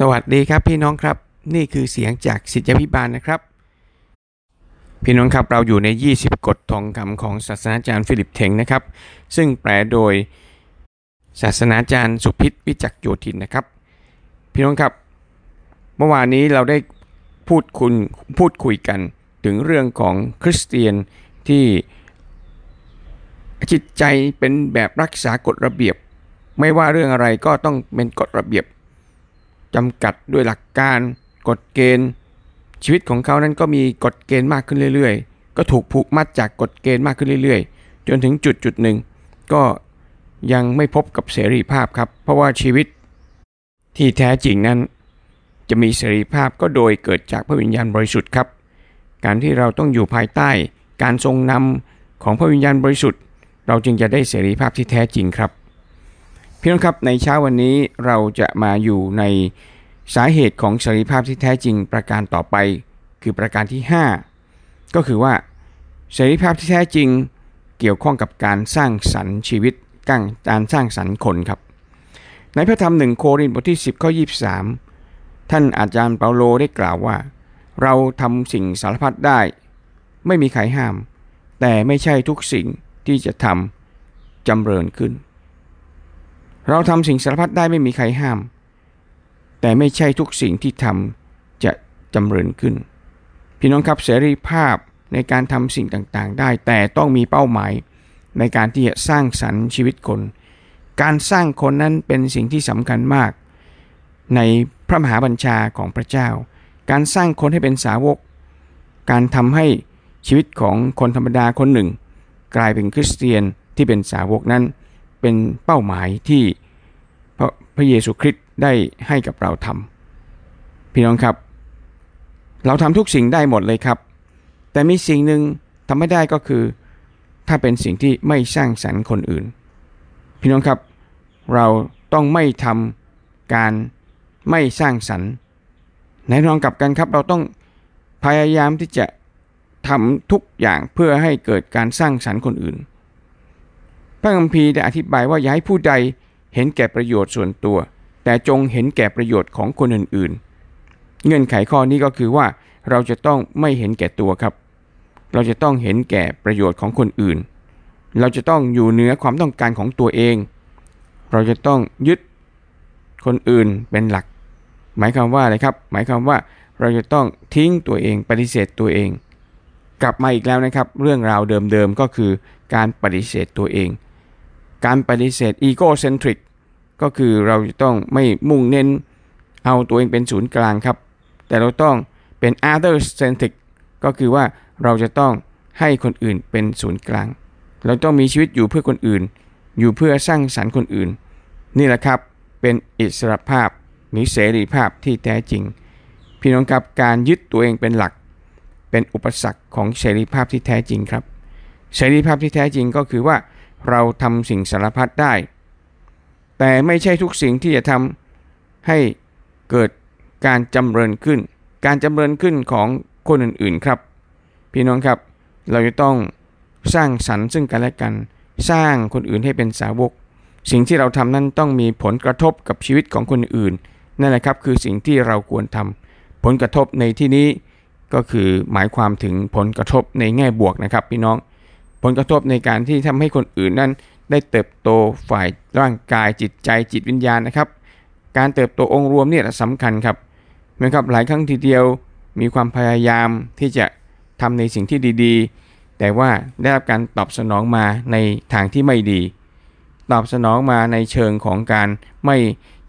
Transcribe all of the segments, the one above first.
สวัสดีครับพี่น้องครับ นี่คือเสียงจากศิษยาภิบาลนะครับ พี่น้องครับเราอยู่ใน 20 กฎทองคำของศาสนาจารย์ Philip Teng นะครับ ซึ่งแปลโดยศาสนาจารย์สุพิษวิจักโยธินนะครับ พี่น้องครับ เมื่อวานนี้เราได้พูดคุยพูดคุยกันถึงเรื่องของคริสเตียนที่จิตใจเป็นแบบรักษากฎระเบียบ ไม่ว่าเรื่องอะไรก็ต้องเป็นกฎระเบียบ จำกัดด้วยหลักการกฎเกณฑ์ ชีวิตของเขานั้นก็มีกฎเกณฑ์มากขึ้นเรื่อยๆ ก็ถูกผูกมัดจากกฎเกณฑ์มากขึ้นเรื่อยๆ จนถึงจุดจุดหนึ่ง ก็ยังไม่พบกับเสรีภาพครับ เพราะว่าชีวิตที่แท้จริงนั้น จะมีเสรีภาพก็โดยเกิดจากพระวิญญาณบริสุทธิ์ครับ การที่เราต้องอยู่ภายใต้การทรงนำของพระวิญญาณบริสุทธิ์ เราจึงจะได้เสรีภาพที่แท้จริงครับ พี่น้องครับในเช้าวันนี้เราจะมาอยู่ในสาเหตุของเสรีภาพที่แท้จริงประการต่อไป คือประการที่ 5 ก็คือว่าเสรีภาพที่แท้จริงเกี่ยวข้องกับการสร้างสรรค์ชีวิตการสร้างสรรค์คนครับ ในพระธรรมหนึ่งโครินธ์บทที่ 10ข้อ23 ท่านอาจารย์เปาโลได้กล่าวว่า เราทำสิ่งสารพัดได้ ไม่มีใครห้าม แต่ไม่ใช่ทุกสิ่งที่จะทำจำเริญขึ้น เราทำสิ่งสารพัดได้ไม่มีใครห้าม แต่ไม่ใช่ทุกสิ่งที่ทำจะจำเริญขึ้น พี่น้องครับเสรีภาพในการทำสิ่งต่างๆ ได้ แต่ต้องมีเป้าหมายในการที่จะสร้างสรรค์ชีวิตคน การสร้างคนนั้นเป็นสิ่งที่สำคัญมาก ในพระมหาบัญชาของพระเจ้า การสร้างคนให้เป็นสาวก การทำให้ชีวิตของคนธรรมดาคนหนึ่ง กลายเป็นคริสเตียนที่เป็นสาวกนั้น เป็นเป้าหมายที่พระพระเยซูคริสต์ได้ให้กับเราทำพี่น้องครับ เราทำทุกสิ่งได้หมดเลยครับ แต่มีสิ่งหนึ่งทำไม่ได้ก็คือ ถ้าเป็นสิ่งที่ไม่สร้างสรรค์คนอื่น พี่น้องครับ เราต้องไม่ทำการไม่สร้างสรรค์ในนองกับกันครับ เราต้องพยายามที่จะทำทุกอย่างเพื่อให้เกิดการสร้างสรรค์คนอื่น พระคัมภีร์ได้อธิบายว่าอย่าให้ผู้ใดเห็นแก่ประโยชน์ส่วนตัว แต่จงเห็นแก่ประโยชน์ของคนอื่นๆ เงื่อนไขข้อนี้ก็คือว่าเราจะต้องไม่เห็นแก่ตัวครับ เราจะต้องเห็นแก่ประโยชน์ของคนอื่น เราจะต้องอยู่เหนือความต้องการของตัวเอง เราจะต้องยึดคนอื่นเป็นหลัก หมายความว่าอะไรครับ หมายความว่าเราจะต้องทิ้งตัวเองปฏิเสธตัวเอง กลับมาอีกแล้วนะครับ เรื่องราวเดิมๆก็คือการปฏิเสธตัวเอง การปฏิเสธอีโกเซนทริกก็คือเราจะต้องไม่มุ่งเน้นเอาตัวเองเป็นศูนย์กลางครับ แต่เราต้องเป็น other centric ก็คือว่าเราจะต้องให้คนอื่นเป็นศูนย์กลาง เราต้องมีชีวิตอยู่เพื่อคนอื่น อยู่เพื่อสร้างสรรค์คนอื่น นี่แหละครับเป็นอิสรภาพหรือเสรีภาพที่แท้จริง พี่น้องครับการยึดตัวเองเป็นหลัก เป็นอุปสรรคของเสรีภาพที่แท้จริงครับ เสรีภาพที่แท้จริงก็คือว่า เราทำสิ่งสารพัดได้ แต่ไม่ใช่ทุกสิ่งที่จะทำให้เกิดการจำเริญขึ้น การจำเริญขึ้นของคนอื่นๆครับ พี่น้องครับ เราจะต้องสร้างสรรค์ซึ่งกันและกัน สร้างคนอื่นให้เป็นสาวก สิ่งที่เราทำนั้นต้องมีผลกระทบกับชีวิตของคนอื่น นั่นแหละครับคือสิ่งที่เราควรทำผลกระทบในที่นี้ก็คือหมายความถึงผลกระทบในแง่บวกนะครับ พี่น้อง ผลกระทบในการที่ทำให้คนอื่นนั้น ได้เติบโตฝ่ายร่างกายจิตใจจิตวิญญาณนะครับ การเติบโตองค์รวมเนี่ยสำคัญครับเหมือนกับหลายครั้งทีเดียวมีความพยายามที่จะทำในสิ่งที่ดีๆ แต่ว่าได้รับการตอบสนองมาในทางที่ไม่ดี ตอบสนองมาในเชิงของการไม่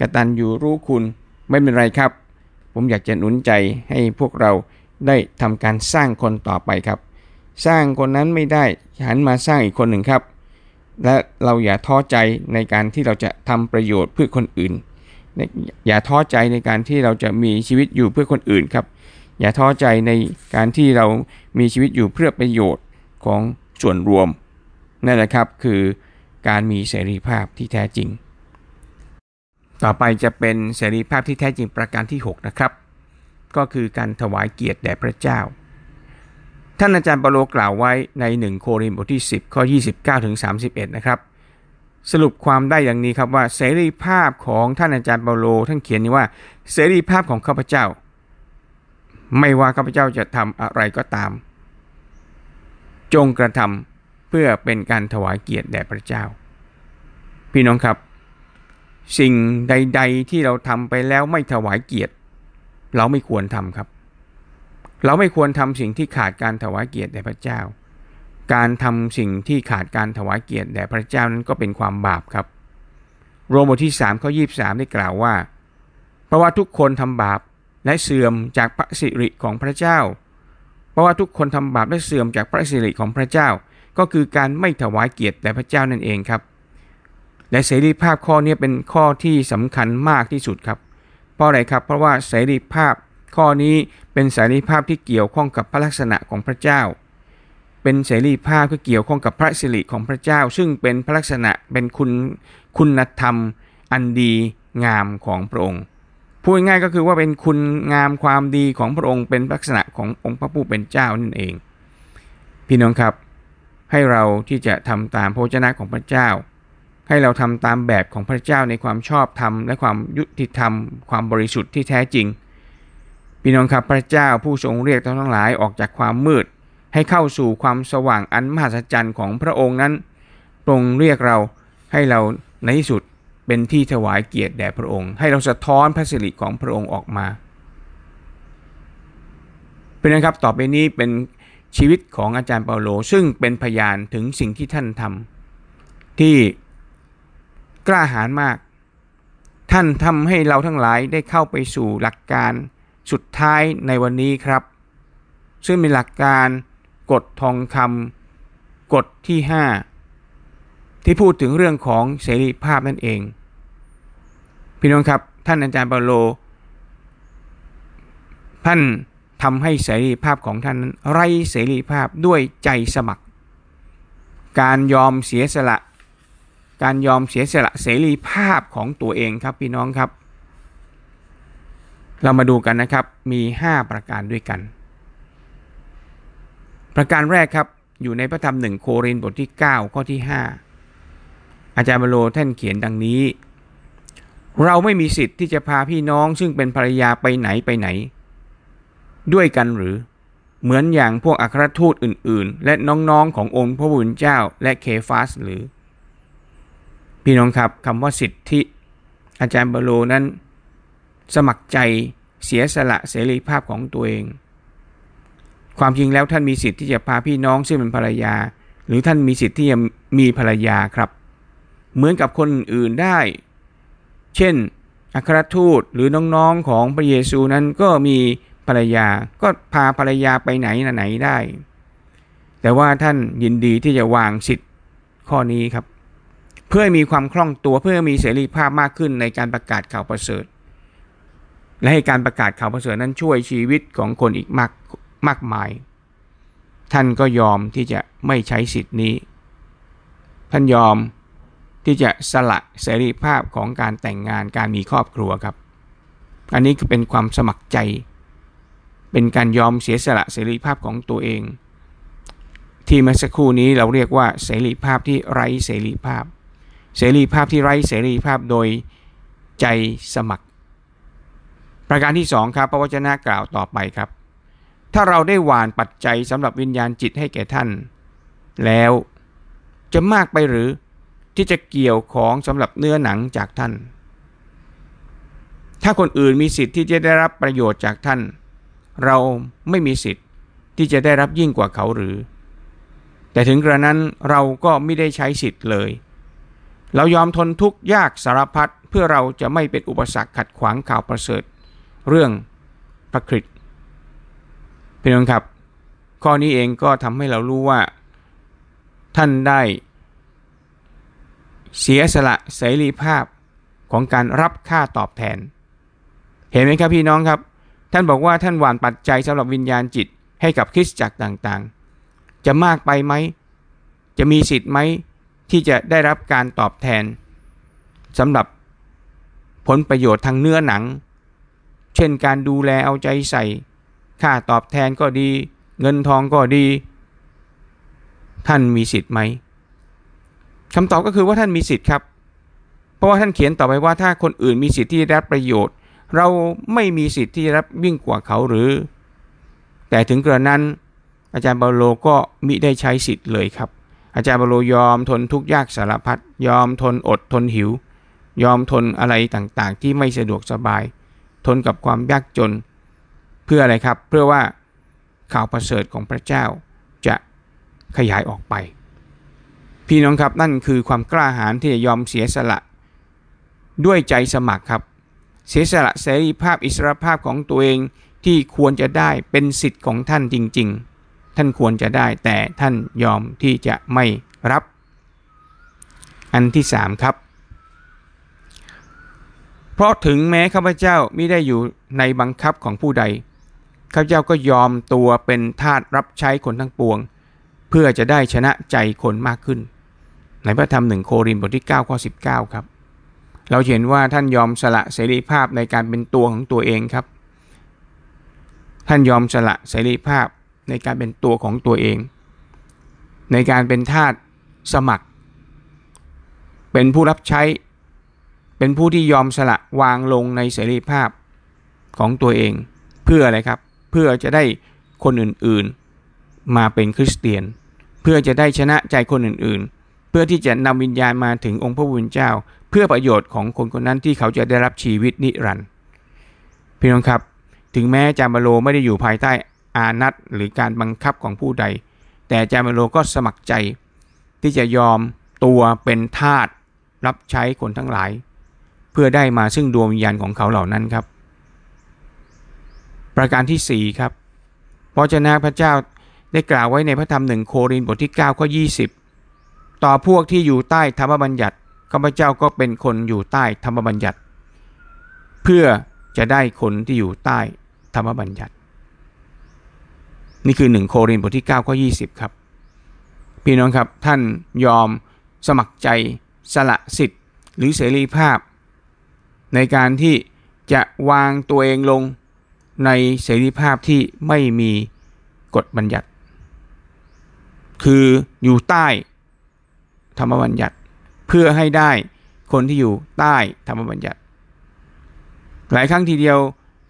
กระตันอยู่รู้คุณไม่เป็นไรครับ ผมอยากจะหนุนใจให้พวกเราได้ทำการสร้างคนต่อไปครับ สร้างคนนั้นไม่ได้หันมาสร้างอีกคนหนึ่งครับ และเราอย่าท้อใจในการที่เราจะทำประโยชน์เพื่อคนอื่น อย่าท้อใจในการที่เราจะมีชีวิตอยู่เพื่อคนอื่นครับ อย่าท้อใจในการที่เรามีชีวิตอยู่เพื่อประโยชน์ของส่วนรวมนั่นแหละครับคือการมีเสรีภาพที่แท้จริง ต่อไปจะเป็นเสรีภาพที่แท้จริงประการที่ 6 นะครับ ก็คือการถวายเกียรติแด่พระเจ้า ท่านอาจารย์เปโลกล่าวไว้ใน 1 โครินธ์บทที่ 10 ข้อ 29ถึง31 นะครับ สรุปความได้อย่างนี้ครับว่าเสรีภาพของท่านอาจารย์เปโลท่านเขียนนี้ว่าเสรีภาพของข้าพเจ้า ไม่ว่าข้าพเจ้าจะทำอะไรก็ตาม จงกระทำเพื่อเป็นการถวายเกียรติแด่พระเจ้า พี่น้องครับ สิ่งใด ๆ ที่เราทำไปแล้วไม่ถวายเกียรติ เราไม่ควรทำครับ เราไม่ควรทำสิ่งที่ขาดการถวายเกียรติแด่พระเจ้า การทำสิ่งที่ขาดการถวายเกียรติแด่พระเจ้านั้นก็เป็นความบาปครับ โรมบทที่3ข้อ23 ได้กล่าวว่า เพราะว่าทุกคนทำบาปและเสื่อมจากพระสิริของพระเจ้า เพราะว่าทุกคนทำบาปและเสื่อมจากพระสิริของพระเจ้า ก็คือการไม่ถวายเกียรติแด่พระเจ้านั่นเองครับ และเสรีภาพข้อนี้เป็นข้อที่สำคัญมากที่สุดครับ เพราะอะไรครับ เพราะว่าเสรีภาพ ข้อนี้เป็นเสรีภาพที่เกี่ยวข้องกับพระลักษณะของพระเจ้า เป็นเสรีภาพที่เกี่ยวข้องกับพระสิริของพระเจ้า ซึ่งเป็นพระลักษณะเป็นคุณคุณธรรมอันดีงามของพระองค์พูดง่ายก็คือว่าเป็นคุณงามความดีของพระองค์เป็นลักษณะขององค์พระผู้เป็นเจ้านั่นเอง พี่น้องครับ ให้เราที่จะทำตามพระเจ้าของพระเจ้า ให้เราทำตามแบบของพระเจ้าในความชอบธรรมและความยุติธรรม ความบริสุทธิ์ที่แท้จริง พี่น้องครับพระเจ้าผู้ทรงเรียกทั้งหลายออกจากความมืด ให้เข้าสู่ความสว่างอันมหัศจรรย์ของพระองค์นั้นทรงเรียกเราให้เราในที่สุดเป็นที่ถวายเกียรติแด่พระองค์ ให้เราสะท้อนพระสิริของพระองค์ออกมาเป็นนะครับต่อไปนี้เป็นชีวิตของอาจารย์เปาโลซึ่งเป็นพยานถึงสิ่งที่ท่านทำที่กล้าหาญมาก ท่านทำให้เราทั้งหลายได้เข้าไปสู่หลักการ สุดท้ายในวันนี้ครับ ซึ่งเป็นหลักการกฎทองคำกฎที่ 5 ที่พูดถึงเรื่องของเสรีภาพนั่นเอง พี่น้องครับท่านอาจารย์เปาโล ท่านทำให้เสรีภาพของท่านนั้นไร้เสรีภาพด้วยใจสมัคร การยอมเสียสละ การยอมเสียสละเสรีภาพของตัวเองครับพี่น้องครับ เรามาดูกันนะครับมี 5 ประการด้วยกัน ประการแรกครับอยู่ในพระธรรมหนึ่งโครินบทที่ 9 ข้อที่ 5 อาจารย์บโลท่านเขียนดังนี้ เราไม่มีสิทธิ์ที่จะพาพี่น้องซึ่งเป็นภรรยาไปไหนไปไหน ด้วยกันหรือเหมือนอย่างพวกอัครทูตอื่น ๆ และน้องๆขององค์พระบุญเจ้าและเคฟาสหรือ พี่น้องครับคำว่าสิทธิ อาจารย์บโลนั้น สมัครใจเสียสละเสรีภาพของตัวเอง ความจริงแล้วท่านมีสิทธิ์ที่จะพาพี่น้องซึ่งเป็นภรรยา หรือท่านมีสิทธิ์ที่จะมีภรรยาครับ เหมือนกับคนอื่นได้ เช่น อัครทูตหรือน้องๆของพระเยซูนั้นก็มีภรรยาก็พาภรรยาไปไหนไหนได้ แต่ว่าท่านยินดีที่จะวางสิทธิ์ข้อนี้ครับ เพื่อมีความคล่องตัวเพื่อมีเสรีภาพมากขึ้นในการประกาศข่าวประเสริฐ และให้การประกาศข่าวประเสริฐนั้นช่วยชีวิตของคนอีกมากมากมาย ท่านก็ยอมที่จะไม่ใช้สิทธินี้ ท่านยอมที่จะสละเสรีภาพของการแต่งงานการมีครอบครัวครับ อันนี้คือเป็นความสมัครใจ เป็นการยอมเสียสละเสรีภาพของตัวเอง ที่เมื่อสักครู่นี้เราเรียกว่าเสรีภาพที่ไร้เสรีภาพ เสรีภาพที่ไร้เสรีภาพโดยใจสมัคร ประการที่สองครับพระวจนะกล่าวต่อไปครับ ถ้าเราได้หวานปัจจัยสำหรับวิญญาณจิตให้แก่ท่าน แล้วจะมากไปหรือที่จะเกี่ยวของสำหรับเนื้อหนังจากท่าน ถ้าคนอื่นมีสิทธิ์ที่จะได้รับประโยชน์จากท่าน เราไม่มีสิทธิ์ที่จะได้รับยิ่งกว่าเขาหรือ แต่ถึงกระนั้นเราก็ไม่ได้ใช้สิทธิ์เลย เรายอมทนทุกข์ยากสารพัดเพื่อเราจะไม่เป็นอุปสรรคขัดขวางข่าวประเสริฐ เรื่องพระคริสตพี่น้องครับ ข้อนี้เองก็ทำให้เรารู้ว่า ท่านได้ เสียสละเสรีภาพของการรับค่าตอบแทน เห็นไหมครับพี่น้องครับ ท่านบอกว่าท่านหวานปัจจัยสำหรับวิญญาณจิตให้กับคริสตจักรต่างๆ จะมากไปไหม จะมีสิทธิ์ไหมที่จะได้รับการตอบแทนสำหรับผลประโยชน์ทางเนื้อหนัง เช่นการดูแลเอาใจใส่ ค่าตอบแทนก็ดี เงินทองก็ดี ท่านมีสิทธิ์ไหมคำตอบก็คือว่าท่านมีสิทธิ์ครับ เพราะว่าท่านเขียนต่อไปว่าถ้าคนอื่นมีสิทธิ์ที่ได้รับประโยชน์ เราไม่มีสิทธิ์ที่รับวิ่งกว่าเขาหรือ แต่ถึงกระนั้น อาจารย์เปาโลก็มิได้ใช้สิทธิ์เลยครับ อาจารย์เปาโลยอมทนทุกข์ยากสารพัดยอมทนอดทนหิว ยอมทนอะไรต่างๆ ที่ไม่สะดวกสบาย ทนกับความยากจน เพื่ออะไรครับ เพื่อว่าข่าวประเสริฐของพระเจ้าจะขยายออกไป พี่น้องครับนั่นคือความกล้าหาญที่จะยอมเสียสละ ด้วยใจสมัครครับ เสียสละเสรีภาพอิสรภาพของตัวเองที่ควรจะได้เป็นสิทธิ์ของท่านจริง ๆ ท่านควรจะได้แต่ท่านยอมที่จะไม่รับ อันที่สามครับ เพราะถึงแม้ข้าพเจ้าม่ได้อยู่ในบังคับของผู้ใด ข้าพเจ้าก็ยอมตัวเป็นทาสรับใช้คนทั้งปวง เพื่อจะได้ชนะใจคนมากขึ้น ในพระธรรมหนึ่งโครินธ์บทที่9ข้อ19 ครับ เราเห็นว่าท่านยอมสละเสรีภาพในการเป็นตัวของตัวเองครับ ท่านยอมสละเสรีภาพในการเป็นตัวของตัวเอง ในการเป็นทาสสมัคร เป็นผู้รับใช้ เป็นผู้ที่ยอมสละวางลงในเสรีภาพของตัวเอง เพื่ออะไรครับ เพื่อจะได้คนอื่นๆ มาเป็นคริสเตียน เพื่อจะได้ชนะใจคนอื่นๆ เพื่อที่จะนำวิญญาณมาถึงองค์พระผู้เป็นเจ้า เพื่อประโยชน์ของคนคนนั้นที่เขาจะได้รับชีวิตนิรันดร์พี่น้องครับ ถึงแม้จามโลไม่ได้อยู่ภายใต้อานัตหรือการบังคับของผู้ใด แต่จามโลก็สมัครใจ ที่จะยอมตัวเป็นทาสรับใช้คนทั้งหลาย เพื่อได้มาซึ่งดวงวิญญาณของเขาเหล่านั้นครับ ประการที่4ครับพระเจ้าพระเจ้าได้กล่าวไว้ในพระธรรมหนึ่งโครินบทที่9ข้อ20 ต่อพวกที่อยู่ใต้ธรรมบัญญัติข้าพเจ้าก็เป็นคนอยู่ใต้ธรรมบัญญัติ เพื่อจะได้คนที่อยู่ใต้ธรรมบัญญัติ นี่คือ 1 โครินบทที่9ข้อ20 ครับ พี่น้องครับท่านยอมสมัครใจสละสิทธิ์ หรือเสรีภาพ ในการที่จะวางตัวเองลงในเสรีภาพที่ไม่มีกฎบัญญัติ คืออยู่ใต้ธรรมบัญญัติ เพื่อให้ได้คนที่อยู่ใต้ธรรมบัญญัติ หลายครั้งทีเดียว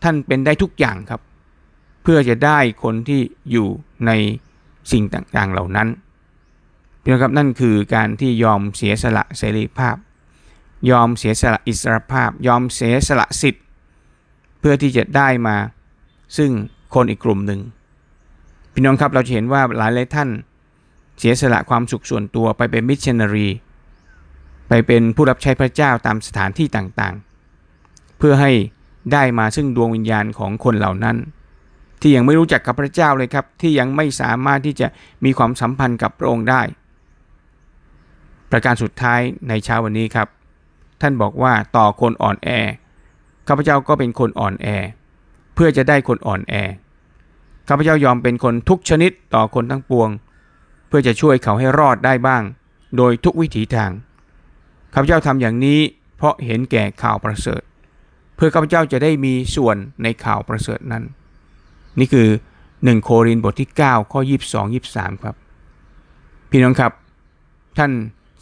ท่านเป็นได้ทุกอย่างครับ เพื่อจะได้คนที่อยู่ในสิ่งต่างๆเหล่านั้นเนะครับนั่นคือการที่ยอมเสียสละเสรีภาพ ยอมเสียสละอิสรภาพ ยอมเสียสละสิทธิ์ เพื่อที่จะได้มา ซึ่งคนอีกกลุ่มหนึ่งพี่น้องครับเราจะเห็นว่าหลายหลายท่าน เสียสละความสุขส่วนตัวไปเป็นมิชชันนารี ไปเป็นผู้รับใช้พระเจ้าตามสถานที่ต่างๆ เพื่อให้ได้มาซึ่งดวงวิญญาณของคนเหล่านั้น ที่ยังไม่รู้จักกับพระเจ้าเลยครับ ที่ยังไม่สามารถที่จะมีความสัมพันธ์กับพระองค์ได้ ประการสุดท้ายในเช้าวันนี้ครับ ท่านบอกว่าต่อคนอ่อนแอข้าพเจ้าก็เป็นคนอ่อนแอ เพื่อจะได้คนอ่อนแอข้าพเจ้ายอมเป็นคนทุกชนิดต่อคนทั้งปวง เพื่อจะช่วยเขาให้รอดได้บ้าง โดยทุกวิถีทางข้าพเจ้าทำอย่างนี้เพราะเห็นแก่ข่าวประเสริฐ เพื่อข้าพเจ้าจะได้มีส่วนในข่าวประเสริฐนั้น นี่คือ 1 โครินบทที่ 9 ข้อ 22 23 ครับ พี่น้องครับ ท่าน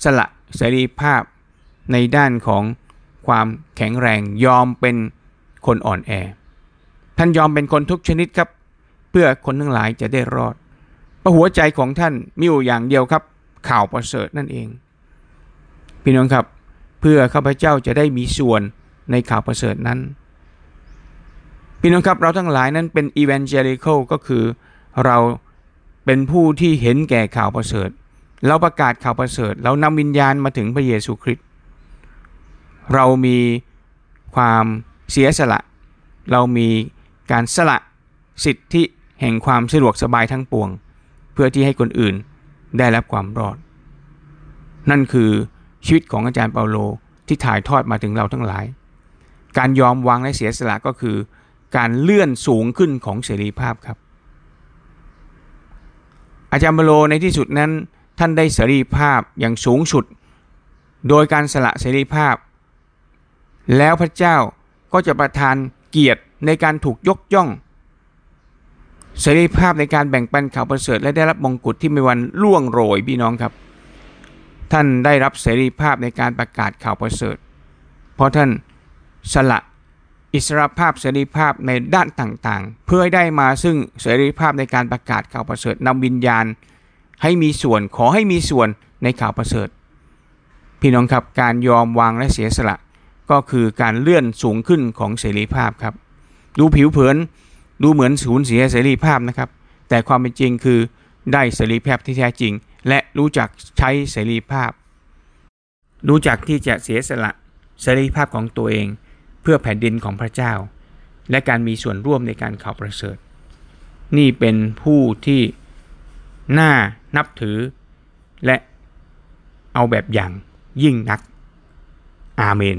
สละเสรีภาพ ในด้านของความแข็งแรงยอมเป็นคนอ่อนแอ ท่านยอมเป็นคนทุกชนิดครับ เพื่อคนทั้งหลายจะได้รอดเพระหัวใจของท่านมีอยู่อย่างเดียวครับ ข่าวประเสริฐนั่นเอง พี่น้องครับ เพื่อข้าพเจ้าจะได้มีส่วนในข่าวประเสริฐนั้น พี่น้องครับเราทั้งหลายนั้นเป็น evangelical ก็คือเราเป็นผู้ที่เห็นแก่ข่าวประเสริฐ เราประกาศข่าวประเสริฐ เรานำวิญญาณมาถึงพระเยซูคริสต์ เรามีความเสียสละ เรามีการสละสิทธิแห่งความสะดวกสบายทั้งปวง เพื่อที่ให้คนอื่นได้รับความรอด นั่นคือชีวิตของอาจารย์เปาโลที่ถ่ายทอดมาถึงเราทั้งหลาย การยอมวางและเสียสละก็คือการเลื่อนสูงขึ้นของเสรีภาพครับ อาจารย์เปาโลในที่สุดนั้นท่านได้เสรีภาพอย่างสูงสุด โดยการสละเสรีภาพ แล้วพระเจ้าก็จะประทานเกียรติในการถูกยกย่องเสรีภาพในการแบ่งปันข่าวประเสริฐและได้รับมงกุฎที่ไม่วันล่วงโรยพี่น้องครับ ท่านได้รับเสรีภาพในการประกาศข่าวประเสริฐ เพราะท่านสละอิสรภาพเสรีภาพในด้านต่างๆ เพื่อให้ได้มาซึ่งเสรีภาพในการประกาศข่าวประเสริฐนำวิญญาณ ให้มีส่วนขอให้มีส่วนในข่าวประเสริฐ พี่น้องครับการยอมวางและเสียสละ ก็คือการเลื่อนสูงขึ้นของเสรีภาพครับ ดูผิวเผินดูเหมือนสูญเสียเสรีภาพนะครับ แต่ความเป็นจริงคือได้เสรีภาพที่แท้จริง และรู้จักใช้เสรีภาพ รู้จักที่จะเสียสละเสรีภาพของตัวเอง เพื่อแผ่นดินของพระเจ้า และการมีส่วนร่วมในการข่าวประเสริฐ นี่เป็นผู้ที่น่านับถือ และเอาแบบอย่างยิ่งนัก อาเมน